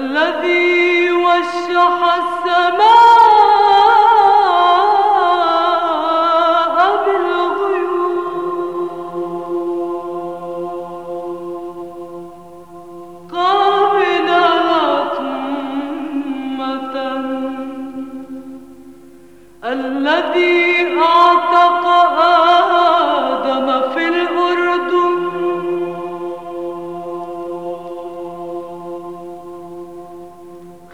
الذي وشح السماء بالغيوم الذي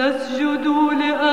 نسجد لأ